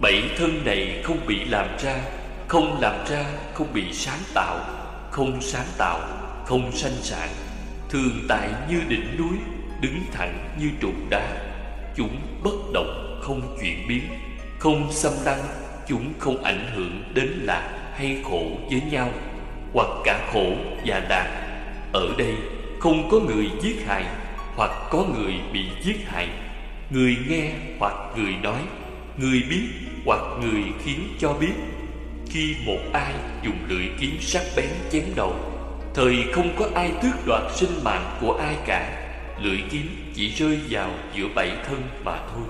Bảy thân này không bị làm ra, Không làm ra không bị sáng tạo, Không sáng tạo, không sanh sản. Thường tại như đỉnh núi, Đứng thẳng như trụ đá. Chúng bất động, không chuyển biến, Không xâm lăng, Chúng không ảnh hưởng đến lạc hay khổ với nhau, Hoặc cả khổ và lạc. Ở đây, không có người giết hại, Hoặc có người bị giết hại. Người nghe hoặc người nói Người biết hoặc người khiến cho biết. Khi một ai dùng lưỡi kiếm sắc bén chém đầu, Thời không có ai tước đoạt sinh mạng của ai cả. Lưỡi kiếm chỉ rơi vào giữa bảy thân mà thôi.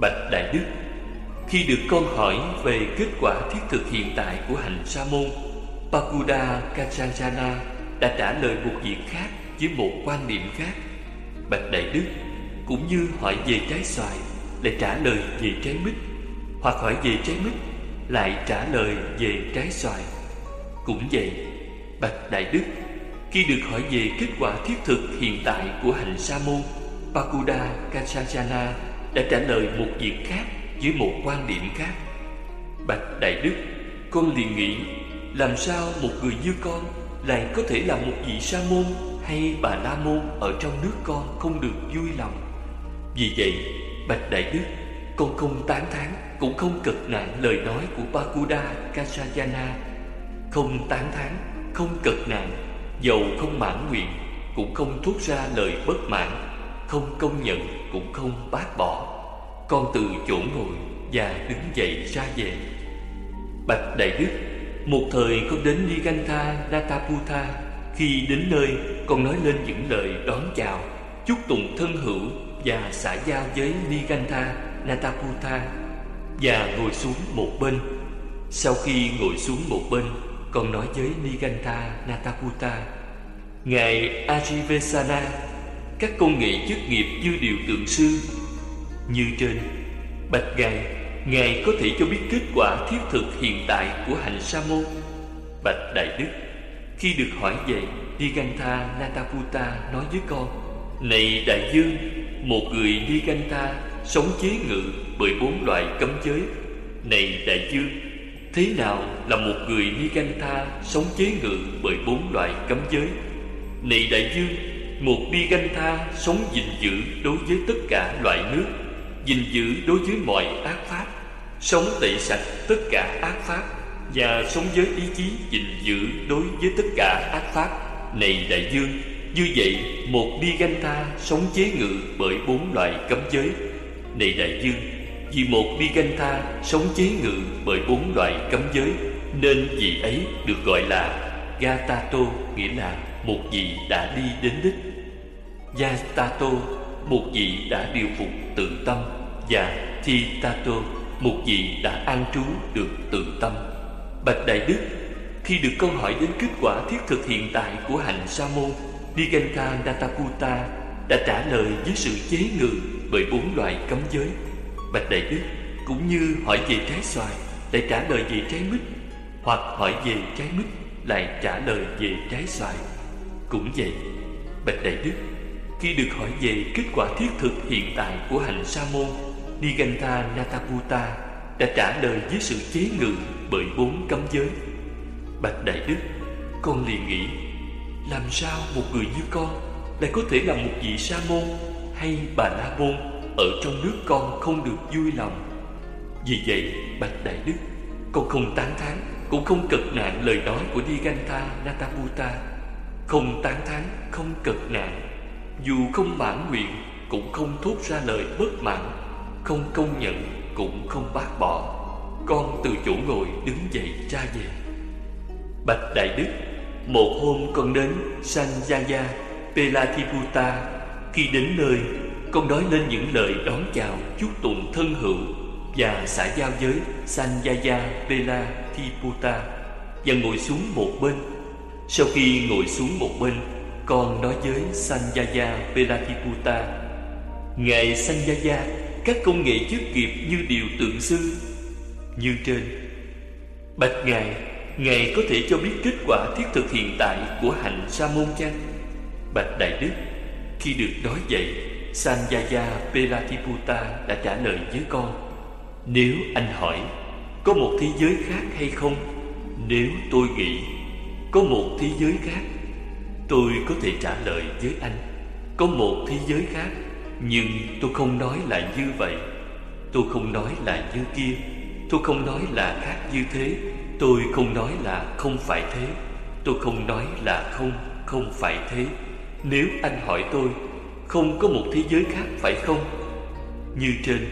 Bạch Đại Đức, Khi được con hỏi về kết quả thiết thực hiện tại của hành sa môn, Pakuda Kachansana đã trả lời một việc khác với một quan niệm khác. Bạch Đại Đức cũng như hỏi về trái xoài lại trả lời về trái mít. Hoặc hỏi về trái mít, lại trả lời về trái xoài. Cũng vậy, bạch đại đức, khi được hỏi về kết quả thiết thực hiện tại của hành sa môn, pakuda kasajana đã trả lời một việc khác với một quan điểm khác. Bạch đại đức, con liền nghĩ, làm sao một người như con lại có thể là một vị sa môn hay bà la môn ở trong nước con không được vui lòng? Vì vậy bạch đại đức con không tán thán cũng không cực nạn lời nói của Bakuda Kasayana. Không tán thán, không cực nạn Dầu không mãn nguyện Cũng không thốt ra lời bất mãn Không công nhận cũng không bác bỏ. Con từ chỗ ngồi và đứng dậy ra về. Bạch Đại Đức Một thời con đến Nigantha Nataputha Khi đến nơi con nói lên những lời đón chào Chúc tụng thân hữu và xã giao với Nigantha Nataputha và ngồi xuống một bên. Sau khi ngồi xuống một bên, con nói với Nigantha Nataputta, Ngài Ajivesana, các con nghệ chức nghiệp như điều tượng sư. Như trên, Bạch Ngài, Ngài có thể cho biết kết quả thiết thực hiện tại của hành sa môn. Bạch Đại Đức, khi được hỏi về, Nigantha Nataputta nói với con, Này Đại Dương, một người Nigantha sống chế ngự bởi bốn loại cấm giới. Này đại dương thế nào là một người nigantha sống chế ngự bởi bốn loại cấm giới? Này đại dương một nigantha sống gìn giữ đối với tất cả loại nước, gìn giữ đối với mọi ác pháp, sống tẩy sạch tất cả ác pháp, và sống với ý chí gìn giữ đối với tất cả ác pháp. Này đại dương như vậy, một nigantha sống chế ngự bởi bốn loại cấm giới. Này đại dương, Vì một Vigantha sống chế ngự bởi bốn loại cấm giới, Nên vị ấy được gọi là Gatato, Nghĩa là một vị đã đi đến đích. Yatato Một vị đã điều phục tự tâm, Và Thitato, Một vị đã an trú được tự tâm. Bạch Đại Đức, Khi được câu hỏi đến kết quả thiết thực hiện tại của hành sa môn Nigantha Nataputa đã trả lời với sự chế ngự bởi bốn loại cấm giới. Bạch Đại Đức cũng như hỏi về trái xoài lại trả lời về trái mít, hoặc hỏi về trái mít lại trả lời về trái xoài. Cũng vậy, Bạch Đại Đức khi được hỏi về kết quả thiết thực hiện tại của hành sa môn Nigantha Nataputa đã trả lời với sự chế ngự bởi bốn cấm giới. Bạch Đại Đức con liền nghĩ làm sao một người như con lại có thể là một vị sa môn hay bà la môn ở trong nước con không được vui lòng? Vì vậy, bạch đại đức, con không tán thán, cũng không cực nạn lời nói của Diganta Nataputa không tán thán, không cực nạn. Dù không mãn nguyện, cũng không thốt ra lời bất mãn. Không công nhận, cũng không bác bỏ. Con từ chỗ ngồi đứng dậy ra về. Bạch đại đức một hôm con đến Sanjaya Pelatiputa Khi đến nơi, Con nói lên những lời đón chào, Chúc tụng thân hữu Và xã giao với Sanjaya Pelatiputa Và ngồi xuống một bên. Sau khi ngồi xuống một bên, Con nói với Sanjaya Pelatiputa Ngài Sanjaya, Các công nghệ trước kịp như điều tượng sư Như trên, Bạch Ngài Ngài có thể cho biết kết quả thiết thực hiện tại của hạnh sa môn chăng? Bạch Đại Đức, Khi được nói vậy Sanjaya Pelatiputa đã trả lời với con, Nếu anh hỏi, Có một thế giới khác hay không? Nếu tôi nghĩ, Có một thế giới khác, Tôi có thể trả lời với anh, Có một thế giới khác. Nhưng tôi không nói là như vậy. Tôi không nói là như kia. Tôi không nói là khác như thế. Tôi không nói là không phải thế. Tôi không nói là không, không phải thế. Nếu anh hỏi tôi Không có một thế giới khác phải không? Như trên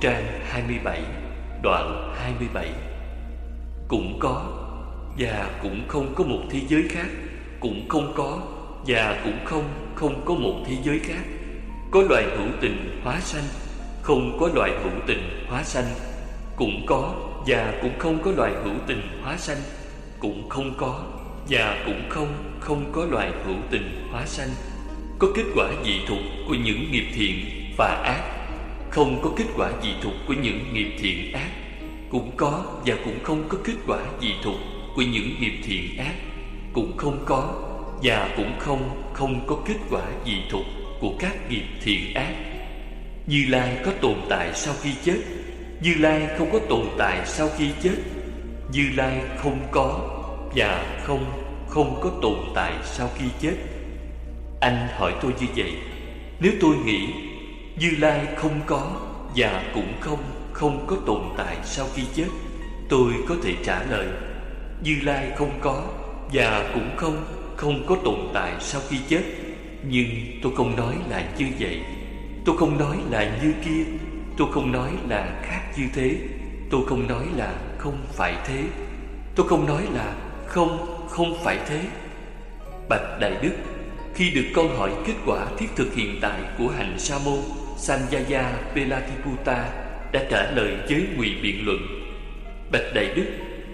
trang 27 Đoạn 27 Cũng có Và cũng không có một thế giới khác. Cũng không có Và cũng không không có một thế giới khác. Có loài hữu tình hóa sanh Không có loài hữu tình hóa sanh. Cũng có và cũng không có loài hữu tình hóa sanh. Cũng không có. Và cũng không không có loài hữu tình hóa sanh. Có kết quả dị thục của những nghiệp thiện và ác. Không có kết quả dị thục của những nghiệp thiện ác. Cũng có và cũng không có kết quả dị thục của những nghiệp thiện ác. Cũng không có và cũng không không có kết quả dị thục của các nghiệp thiện ác. Như lai có tồn tại sau khi chết như lai không có tồn tại sau khi chết. Như lai không có và không không có tồn tại sau khi chết. Anh hỏi tôi như vậy, nếu tôi nghĩ như Lai không có và cũng không không có tồn tại sau khi chết, Tôi có thể trả lời, Như Lai không có và cũng không không có tồn tại sau khi chết. Nhưng tôi không nói là như vậy. Tôi không nói là như kia. Tôi không nói là khác như thế. Tôi không nói là không phải thế. Tôi không nói là không, không phải thế. Bạch Đại Đức Khi được con hỏi kết quả thiết thực hiện tại của hành Sa môn Sanjaya Velatiputta đã trả lời với ngụy biện luận. Bạch Đại Đức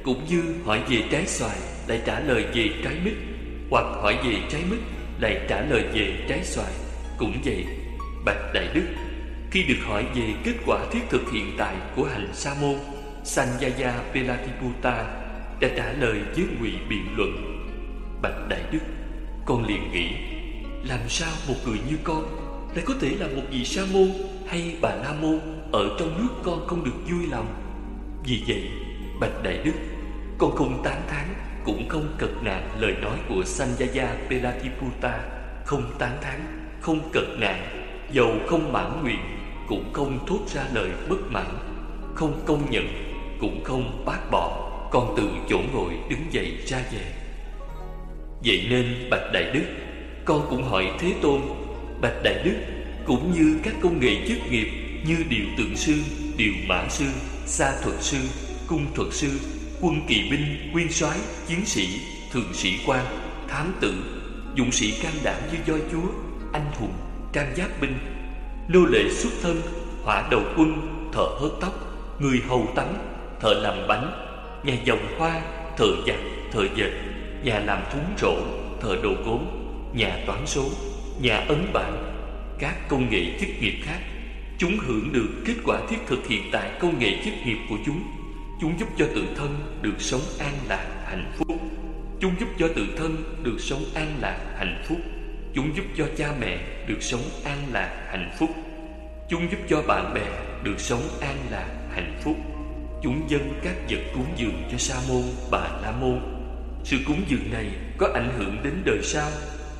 cũng như hỏi về trái xoài lại trả lời về trái mít hoặc hỏi về trái mít lại trả lời về trái xoài. Cũng vậy Bạch Đại Đức khi được hỏi về kết quả thiết thực hiện tại của hành sa môn Sanjaya Velatiputta đã trả lời với ngụy biện luận. Bạch Đại Đức, con liền nghĩ, làm sao một người như con lại có thể là một vị sa môn hay bà la môn ở trong nước con không được vui lòng? Vì vậy, bạch đại đức, con không tán thán, cũng không cật nạn lời nói của Sanjaya Pelatiputta không tán thán, không cật nạn dầu không mãn nguyện cũng không thốt ra lời bất mãn không công nhận cũng không bác bỏ con từ chỗ ngồi đứng dậy ra về. Vậy nên bạch đại đức con cũng hỏi thế tôn Bạch Đại Đức cũng như các công nghệ chức nghiệp như điều tượng sư, điều mã sư, sa thuật sư, cung thuật sư, quân kỳ binh, nguyên soái, chiến sĩ, thượng sĩ quan, thám tử, dũng sĩ can đảm như do chúa, anh hùng, trang giáp binh, lưu lệ xuất thân, hỏa đầu quân, thợ hớt tóc, người hầu tắm, thợ làm bánh, nhà dòng hoa, thợ giặt, thợ dệt, nhà làm thúng rổ, thợ đồ gốm, nhà toán số, nhà ấn bản, các công nghệ chức nghiệp khác, chúng hưởng được kết quả thiết thực hiện tại công nghệ chức nghiệp của chúng. Chúng giúp cho tự thân được sống an lạc, hạnh phúc. Chúng giúp cho tự thân được sống an lạc, hạnh phúc. Chúng giúp cho cha mẹ được sống an lạc, hạnh phúc. Chúng giúp cho bạn bè được sống an lạc, hạnh phúc. Chúng dâng các vật cúng dường cho sa môn, bà la môn. Sự cúng dường này có ảnh hưởng đến đời sau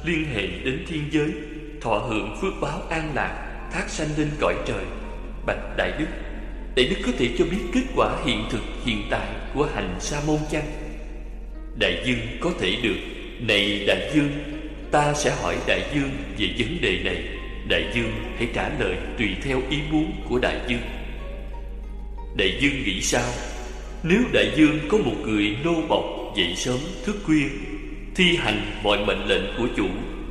liên hệ đến thiên giới thọ hưởng phước báo an lạc thác sanh lên cõi trời bạch đại đức đại đức có thể cho biết kết quả hiện thực hiện tại của hành sa môn chăng đại dương có thể được này đại dương ta sẽ hỏi đại dương về vấn đề này. Đại dương hãy trả lời tùy theo ý muốn của đại dương. Đại dương nghĩ sao? Nếu đại dương có một người nô bộc dậy sớm thức khuya, thi hành mọi mệnh lệnh của chủ,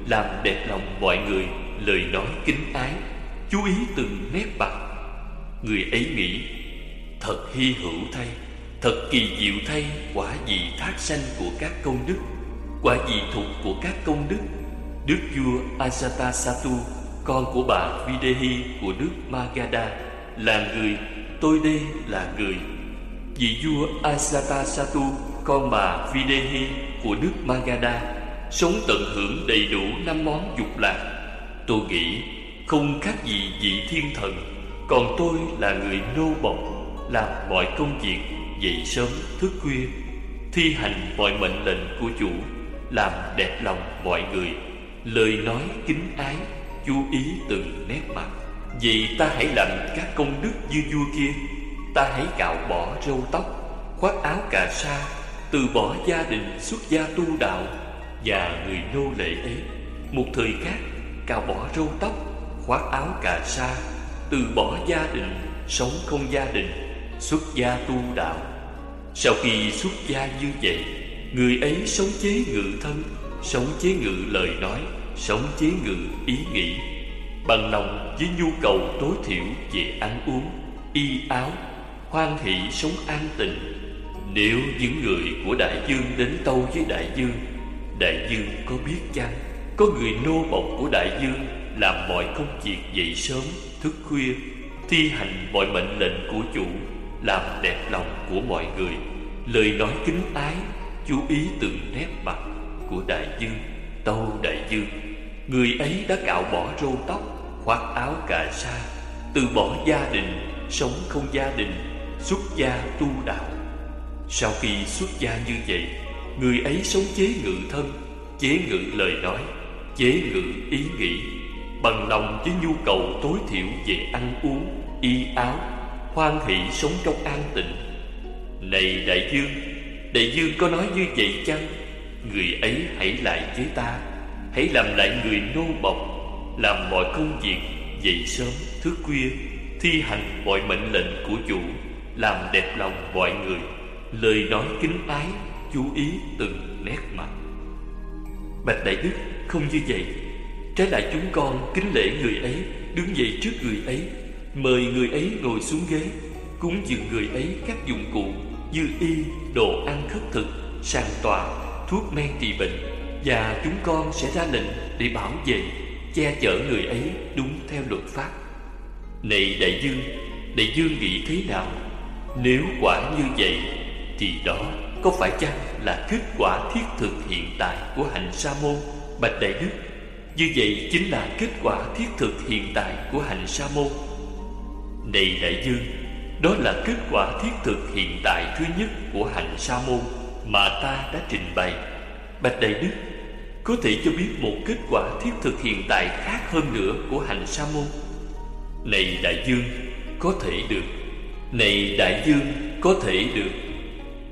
làm đẹp lòng mọi người, lời nói kính ái, chú ý từng nét mặt, người ấy nghĩ, thật hy hữu thay, thật kỳ diệu thay, quả vị thác sanh của các công đức quả dị thuộc của các công đức đức vua Ajatasattu, con của bà Videhi của nước Magadha, là người, tôi đây là người. Vị vua Ajatasattu, con bà Videhi của nước Magadha, sống tận hưởng đầy đủ năm món dục lạc. Tôi nghĩ, không khác gì vị thiên thần, còn tôi là người nô bộc, làm mọi công việc dậy sớm thức khuya, thi hành mọi mệnh lệnh của chủ làm đẹp lòng mọi người, lời nói kính ái, chú ý từng nét mặt. Vậy ta hãy làm các công đức như vua kia. Ta hãy cạo bỏ râu tóc, khoác áo cà sa, từ bỏ gia đình xuất gia tu đạo và người nô lệ ấy. Một thời khác, cạo bỏ râu tóc, khoác áo cà sa, từ bỏ gia đình, sống không gia đình, xuất gia tu đạo. Sau khi xuất gia như vậy người ấy sống chế ngự thân, sống chế ngự lời nói, sống chế ngự ý nghĩ. Bằng lòng với nhu cầu tối thiểu về ăn uống, y áo, hoan hỷ sống an tịnh. Nếu những người của đại dương đến tâu với đại dương đại dương có biết chăng, có người nô bộc của đại dương làm mọi công việc dậy sớm, thức khuya, thi hành mọi mệnh lệnh của chủ, làm đẹp lòng của mọi người. Lời nói kính ái chú ý từng nét mặt của đại dương tâu đại dương người ấy đã cạo bỏ râu tóc, khoác áo cà sa, từ bỏ gia đình, sống không gia đình, xuất gia tu đạo. Sau khi xuất gia như vậy, người ấy sống chế ngự thân, chế ngự lời nói, chế ngự ý nghĩ, bằng lòng với nhu cầu tối thiểu về ăn uống, y áo, hoan hỷ sống trong an tịnh. Này đại dương đại dương có nói như vậy chăng? Người ấy hãy lại với ta. Hãy làm lại người nô bộc, làm mọi công việc dậy sớm thức khuya, thi hành mọi mệnh lệnh của chủ, làm đẹp lòng mọi người. Lời nói kính ái, chú ý từng nét mặt. Bạch đại đức, không như vậy. Trái lại chúng con kính lễ người ấy, đứng dậy trước người ấy. Mời người ấy ngồi xuống ghế, cúng dường người ấy các dụng cụ như y đồ ăn khất thực, sàn tòa, thuốc men trị bệnh, và chúng con sẽ ra lệnh để bảo vệ, che chở người ấy đúng theo luật pháp. Này đại dương đại dương nghĩ thế nào? Nếu quả như vậy, thì đó có phải chăng là kết quả thiết thực hiện tại của hạnh sa môn, bạch đại đức? Như vậy chính là kết quả thiết thực hiện tại của hạnh sa môn. Này đại dương đó là kết quả thiết thực hiện tại thứ nhất của hành sa môn mà ta đã trình bày. Bạch đại đức, có thể cho biết một kết quả thiết thực hiện tại khác hơn nữa của hành sa môn? Này đại dương, có thể được. Này đại dương, có thể được.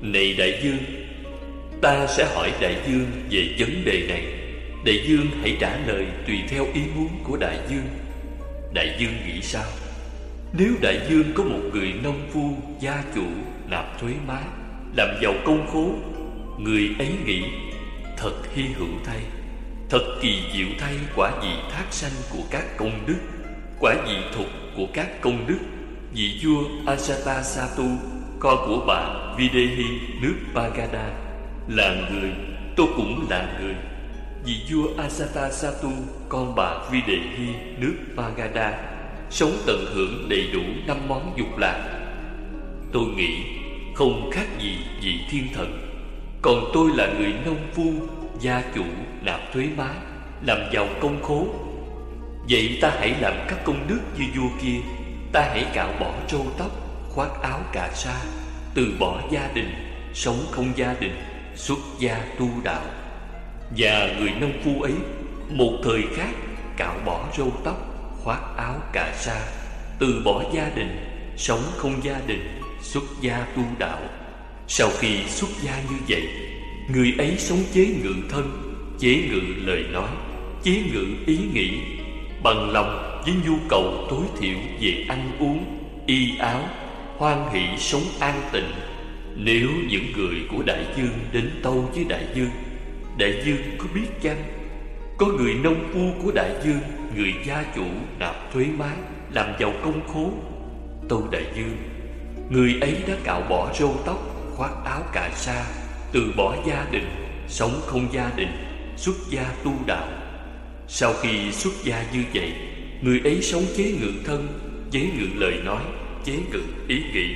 Này đại dương, ta sẽ hỏi đại dương về vấn đề này. Đại dương hãy trả lời tùy theo ý muốn của đại dương. Đại dương nghĩ sao? Nếu đại dương có một người nông phu gia chủ nạp thuế má, làm giàu công khố, người ấy nghĩ, thật hy hữu thay, thật kỳ diệu thay quả vị thác sanh của các công đức, quả vị thục của các công đức. Vị vua Ajatasattu con của bà Videhi, nước Bagada là người, tôi cũng là người. Vị vua Ajatasattu con bà Videhi, nước Bagada sống tận hưởng đầy đủ năm món dục lạc. Tôi nghĩ không khác gì vị thiên thần. Còn tôi là người nông phu, gia chủ nạp thuế má, làm giàu công khố. Vậy ta hãy làm các công đức như vua kia. Ta hãy cạo bỏ râu tóc, khoác áo cà sa, từ bỏ gia đình, sống không gia đình, xuất gia tu đạo. Và người nông phu ấy, một thời khác cạo bỏ râu tóc khoác áo cà sa, từ bỏ gia đình, sống không gia đình, xuất gia tu đạo. Sau khi xuất gia như vậy, người ấy sống chế ngự thân, chế ngự lời nói, chế ngự ý nghĩ, bằng lòng với nhu cầu tối thiểu về ăn uống, y áo, hoan hỷ sống an tịnh. Nếu những người của đại dương đến tâu với đại dương đại dương có biết chăng có người nông phu của đại dương, người gia chủ nạp thuế má làm giàu công khố. Tâu đại dương, người ấy đã cạo bỏ râu tóc, khoác áo cà sa, từ bỏ gia đình, sống không gia đình, xuất gia tu đạo. Sau khi xuất gia như vậy, người ấy sống chế ngự thân, chế ngự lời nói, chế ngự ý nghĩ,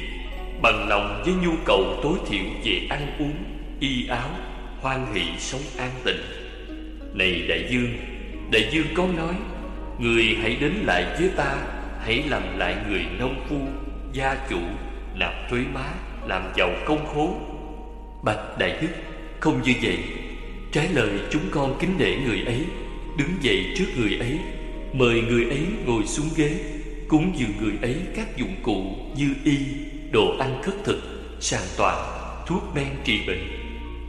bằng lòng với nhu cầu tối thiểu về ăn uống, y áo, hoan hỷ sống an tịnh này đại dương đại dương có nói người hãy đến lại với ta hãy làm lại người nông phu gia chủ nạp thuế má làm giàu công khố. bạch đại đức không như vậy trái lời chúng con kính nể người ấy đứng dậy trước người ấy mời người ấy ngồi xuống ghế cúng dường người ấy các dụng cụ như y đồ ăn khất thực sàn toàn, thuốc men trị bệnh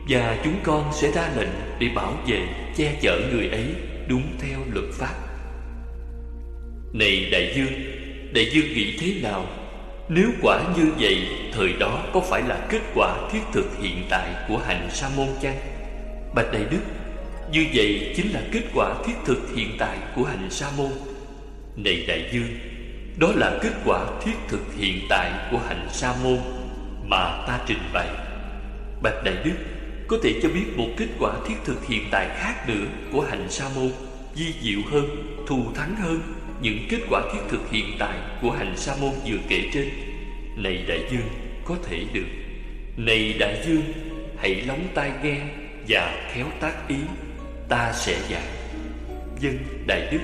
và chúng con sẽ ra lệnh để bảo vệ che chở người ấy đúng theo luật pháp. Này đại dương đại dương nghĩ thế nào? Nếu quả như vậy, thời đó có phải là kết quả thiết thực hiện tại của hành sa môn chăng? Bạch đại đức, như vậy chính là kết quả thiết thực hiện tại của hành sa môn này đại dương đó là kết quả thiết thực hiện tại của hành sa môn mà ta trình bày. Bạch đại đức có thể cho biết một kết quả thiết thực hiện tại khác nữa của hành sa môn di diệu hơn, thù thắng hơn, những kết quả thiết thực hiện tại của hành sa môn vừa kể trên. Này đại dương, có thể được. Này đại dương, hãy lắng tai nghe và khéo tác ý. Ta sẽ dạy. dân đại đức,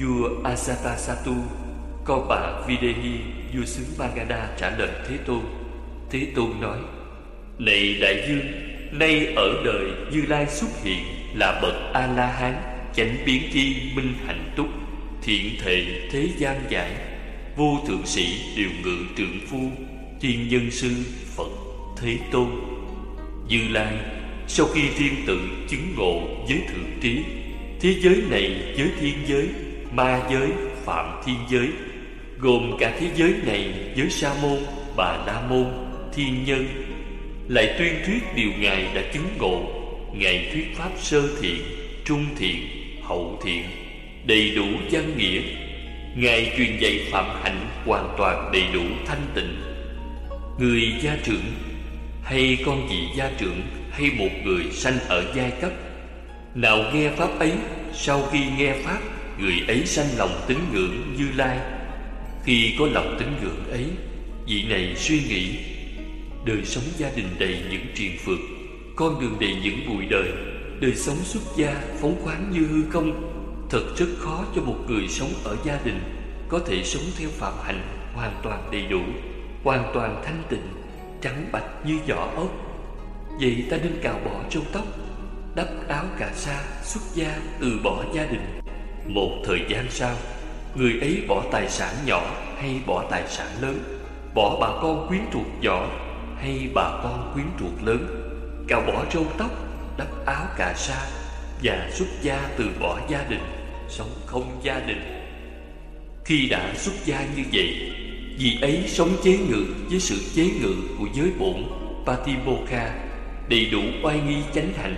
vua Ajatasattu con bà Videhi, vua xứ Magada trả lời Thế Tôn. Thế Tôn nói, Này đại dương Nay ở đời Như Lai xuất hiện Là bậc A-la-hán Chánh biến chi minh hạnh túc Thiện thệ thế gian giải. Vô thượng sĩ điều ngự trượng phu Thiên nhân sư Phật Thế Tôn. Như Lai Sau khi thiên tự chứng ngộ với thượng trí Thế giới này với thiên giới Ma giới, phạm thiên giới Gồm cả thế giới này với Sa môn, Bà La môn, Thiên nhân lại tuyên thuyết điều Ngài đã chứng ngộ Ngài thuyết pháp sơ thiện, trung thiện, hậu thiện Đầy đủ văn nghĩa. Ngài truyền dạy phạm hạnh hoàn toàn đầy đủ thanh tịnh. Người gia trưởng hay con vị gia trưởng hay một người sanh ở giai cấp Nào nghe pháp ấy Sau khi nghe pháp Người ấy sanh lòng tín ngưỡng như lai. Khi có lòng tín ngưỡng ấy Vị này suy nghĩ Đời sống gia đình đầy những triền phược, Con đường đầy những bụi đời Đời sống xuất gia phóng khoáng như hư không, Thật rất khó cho một người sống ở gia đình Có thể sống theo phạm hạnh hoàn toàn đầy đủ, Hoàn toàn thanh tịnh, Trắng bạch như vỏ ốc Vậy ta nên cạo bỏ râu tóc, Đắp áo cà sa xuất gia từ bỏ gia đình. Một thời gian sau, Người ấy bỏ tài sản nhỏ hay bỏ tài sản lớn, Bỏ bà con quyến thuộc nhỏ hay bà con quyến ruột lớn Cạo bỏ râu tóc Đắp áo cà sa Và xuất gia từ bỏ gia đình Sống không gia đình. Khi đã xuất gia như vậy Vì ấy sống chế ngự với sự chế ngự của giới bổn Patimokha Đầy đủ oai nghi chánh hạnh,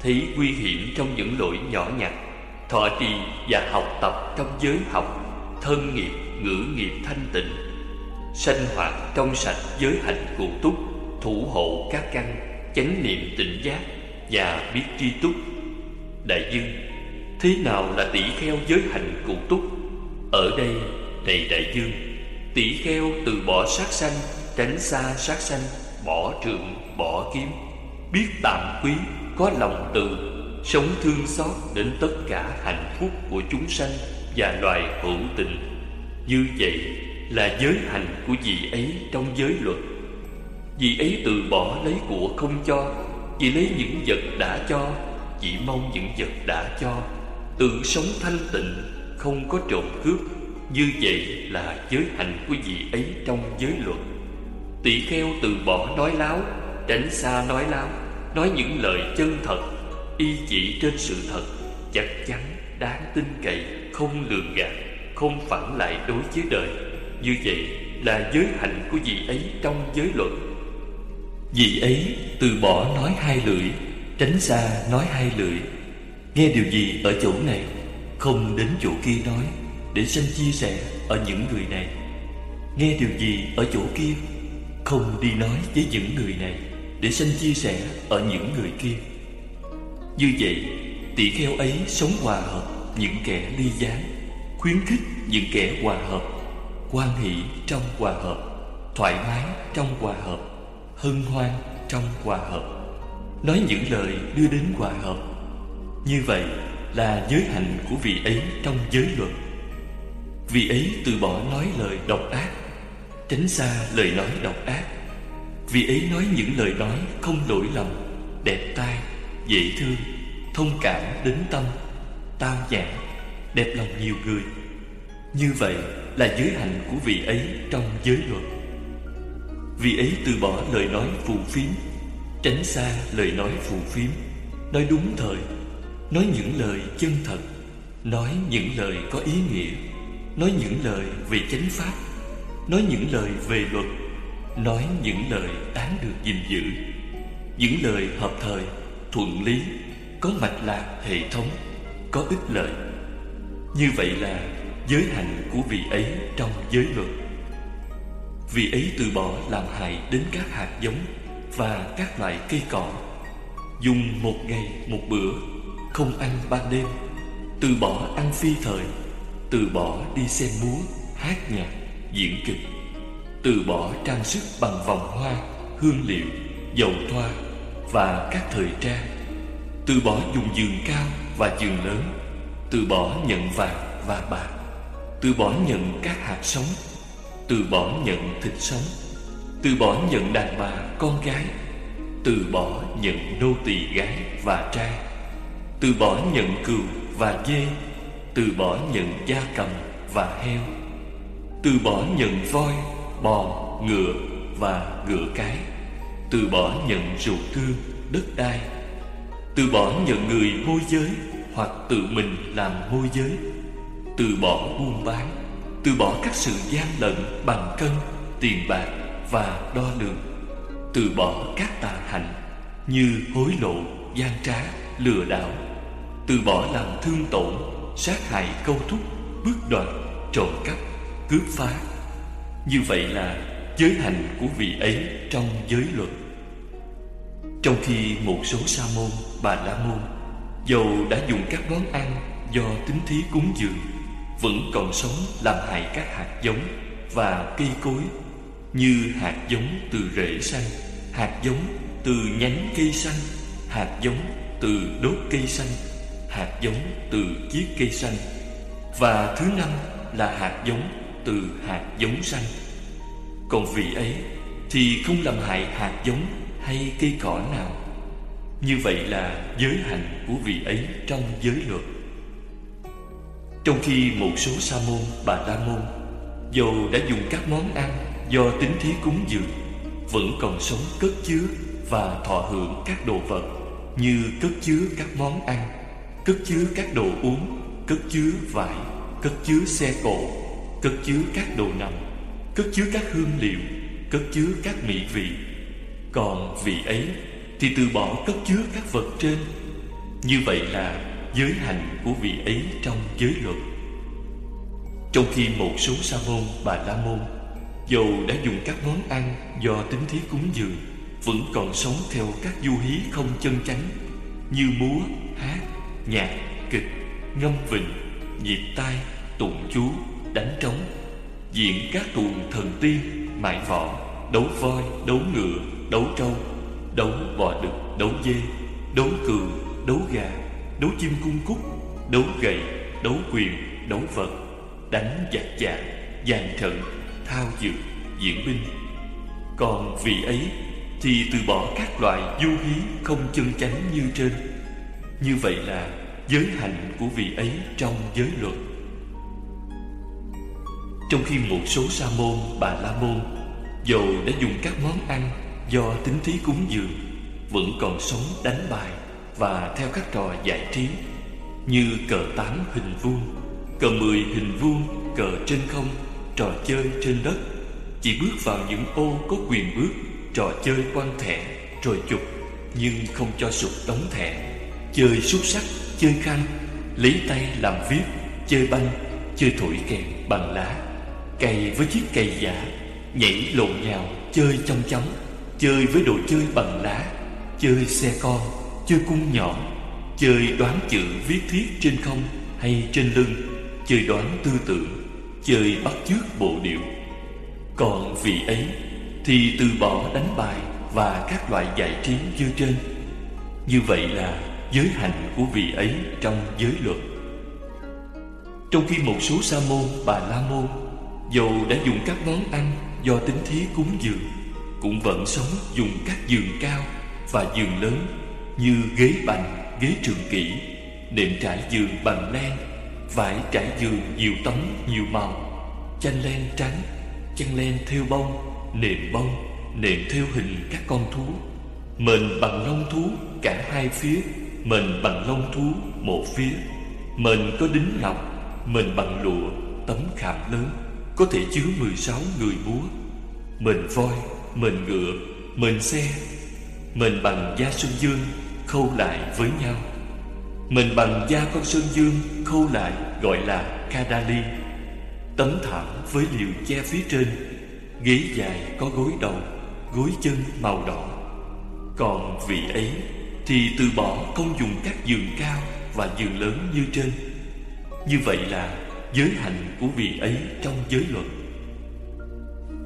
Thấy nguy hiểm trong những lỗi nhỏ nhặt Thọ trì và học tập trong giới học Thân nghiệp, ngữ nghiệp thanh tịnh. Sanh hoạt trong sạch giới hạnh cụ túc Thủ hộ các căn Chánh niệm tỉnh giác Và biết tri túc. Đại dương Thế nào là tỷ kheo giới hạnh cụ túc? Ở đây này đại dương Tỷ kheo từ bỏ sát sanh Tránh xa sát sanh Bỏ trượng, bỏ kiếm. Biết tạm quý, có lòng từ Sống thương xót đến tất cả hạnh phúc của chúng sanh Và loài hữu tình. Như vậy là giới hành của vị ấy trong giới luật. Vị ấy từ bỏ lấy của không cho Chỉ lấy những vật đã cho Chỉ mong những vật đã cho. Tự sống thanh tịnh Không có trộm cướp Như vậy là giới hành của vị ấy trong giới luật. Tỷ kheo từ bỏ nói láo Tránh xa nói láo Nói những lời chân thật Y chỉ trên sự thật Chắc chắn, đáng tin cậy Không lường gạt Không phản lại đối với đời. Như vậy là giới hạnh của vị ấy trong giới luật Vị ấy từ bỏ nói hai lưỡi, Tránh xa nói hai lưỡi. Nghe điều gì ở chỗ này, Không đến chỗ kia nói, Để sanh chia sẻ ở những người này. Nghe điều gì ở chỗ kia, Không đi nói với những người này, Để sanh chia sẻ ở những người kia. Như vậy tỷ kheo ấy sống hòa hợp Những kẻ ly gián, Khuyến khích những kẻ hòa hợp quan hỷ trong hòa hợp Thoải mái trong hòa hợp Hân hoan trong hòa hợp. Nói những lời đưa đến hòa hợp Như vậy là giới hạnh của vị ấy trong giới luật. Vị ấy từ bỏ nói lời độc ác Tránh xa lời nói độc ác. Vì ấy nói những lời nói không lỗi lầm Đẹp tai, dễ thương, thông cảm đến tâm Tao nhã, đẹp lòng nhiều người. Như vậy là giới hạnh của vị ấy trong giới luật. Vị ấy từ bỏ lời nói phù phiếm Tránh xa lời nói phù phiếm Nói đúng thời Nói những lời chân thật Nói những lời có ý nghĩa Nói những lời về chánh pháp Nói những lời về luật Nói những lời đáng được gìn giữ. Những lời hợp thời, thuận lý Có mạch lạc hệ thống Có ích lợi. Như vậy là giới hạnh của vị ấy trong giới luật. Vị ấy từ bỏ làm hại đến các hạt giống Và các loại cây cỏ. Dùng một ngày một bữa Không ăn ban đêm. Từ bỏ ăn phi thời Từ bỏ đi xem múa, hát nhạc, diễn kịch. Từ bỏ trang sức bằng vòng hoa, hương liệu, dầu thoa Và các thời trang. Từ bỏ dùng giường cao và giường lớn. Từ bỏ nhận vàng và bạc. Từ bỏ nhận các hạt sống Từ bỏ nhận thịt sống Từ bỏ nhận đàn bà, con gái từ bỏ nhận nô tỳ gái và trai từ bỏ nhận cừu và dê từ bỏ nhận gia cầm và heo từ bỏ nhận voi bò ngựa và ngựa cái từ bỏ nhận ruộng thương đất đai từ bỏ nhận người môi giới hoặc tự mình làm môi giới từ bỏ buôn bán từ bỏ các sự gian lận bằng cân tiền bạc và đo lường từ bỏ các tà hạnh như hối lộ, gian trá, lừa đảo, từ bỏ làm thương tổn, sát hại câu thúc, bước đoạt, trộm cắp, cướp phá. Như vậy là giới hạnh của vị ấy trong giới luật. Trong khi một số sa môn, bà la môn dầu đã dùng các món ăn do tính thí cúng dường vẫn còn sống làm hại các hạt giống và cây cối, như hạt giống từ rễ xanh, hạt giống từ nhánh cây xanh, hạt giống từ đốt cây xanh, hạt giống từ chiếc cây xanh. Và thứ năm là hạt giống từ hạt giống xanh. Còn vị ấy thì không làm hại hạt giống hay cây cỏ nào. Như vậy là giới hạnh của vị ấy trong giới luật trong khi một số sa môn bà la môn dầu đã dùng các món ăn do tính thí cúng dường vẫn còn sống cất chứa và thọ hưởng các đồ vật như cất chứa các món ăn, cất chứa các đồ uống, cất chứa vải, cất chứa xe cộ, cất chứa các đồ nằm, cất chứa các hương liệu, cất chứa các mỹ vị. Còn vị ấy thì từ bỏ cất chứa các vật trên. Như vậy là giới hạnh của vị ấy trong giới luật. Trong khi một số sa môn, bà la môn Dầu đã dùng các món ăn do tính thí cúng dường Vẫn còn sống theo các du hí không chân chánh Như múa, hát, nhạc, kịch, ngâm vịnh, nhịp tai, tụng chú, đánh trống Diễn các tuồng thần tiên, mại võ, đấu voi, đấu ngựa, đấu trâu Đấu bò đực, đấu dê, đấu cừu, đấu gà, đấu chim cung cúc Đấu gậy, đấu quyền, đấu vật Đánh giặc giạc, dàn trận thao dược, diễn binh. Còn vị ấy thì từ bỏ các loại du hí không chân chánh như trên. Như vậy là giới hạnh của vị ấy trong giới luật. Trong khi một số sa môn, bà la môn Dầu đã dùng các món ăn do tính thí cúng dường Vẫn còn sống đánh bài và theo các trò giải trí Như cờ tám hình vuông, cờ mười hình vuông, cờ trên không trò chơi trên đất Chỉ bước vào những ô có quyền bước Trò chơi quan thẻ Rồi chụp Nhưng không cho sụp đóng thẻ. Chơi xúc sắc, chơi khăn Lấy tay làm viết Chơi banh, chơi thổi kèn bằng lá Cày với chiếc cày giả Nhảy lộn nhào, chơi trong chóng Chơi với đồ chơi bằng lá Chơi xe con, chơi cung nhỏ Chơi đoán chữ viết thiết trên không hay trên lưng, Chơi đoán tư tưởng, chơi bắt chước bộ điệu. Còn vị ấy thì từ bỏ đánh bài và các loại giải trí như trên. Như vậy là giới hạnh của vị ấy trong giới luật. Trong khi một số sa môn, bà la môn, dầu đã dùng các món ăn do tính thí cúng dường, Cũng vẫn sống dùng các giường cao và giường lớn như ghế bành, ghế trường kỷ Nệm trải giường bằng len Vải trải giường nhiều tấm nhiều màu. Chanh len trắng chanh len thêu bông Nệm bông Nệm thêu hình các con thú. Mền bằng lông thú cả hai phía. Mền bằng lông thú một phía. Mền có đính ngọc Mền bằng lụa Tấm khảm lớn Có thể chứa 16 người múa Mền voi Mền ngựa Mền xe. Mền bằng da sơn dương Khâu lại với nhau. Mình bằng da con sơn dương Khâu lại gọi là kadali Tấm thảm với liều che phía trên Ghế dài có gối đầu Gối chân màu đỏ. Còn vị ấy Thì từ bỏ không dùng các giường cao Và giường lớn như trên. Như vậy là giới hạnh của vị ấy trong giới luật.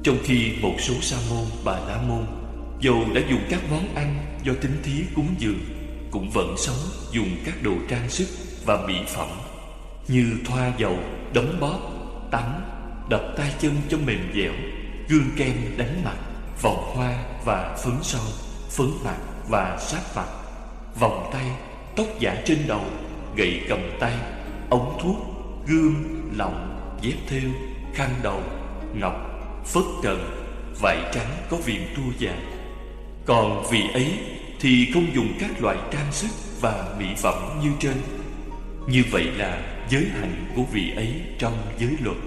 Trong khi một số sa môn, bà la môn Dầu đã dùng các món ăn do tính thí cúng dường Cũng vẫn sống dùng các đồ trang sức và mỹ phẩm Như thoa dầu, đấm bóp, tắm, đập tay chân cho mềm dẻo Gương kem đánh mặt, vòng hoa và phấn son Phấn mặt và sát mặt Vòng tay, tóc giả trên đầu, gậy cầm tay, ống thuốc, gương, lọng, dép thêu, khăn đầu, ngọc, phất trần, vải trắng có viền tua vàng. Còn vị ấy thì không dùng các loại trang sức và mỹ phẩm như trên. Như vậy là giới hạnh của vị ấy trong giới luật.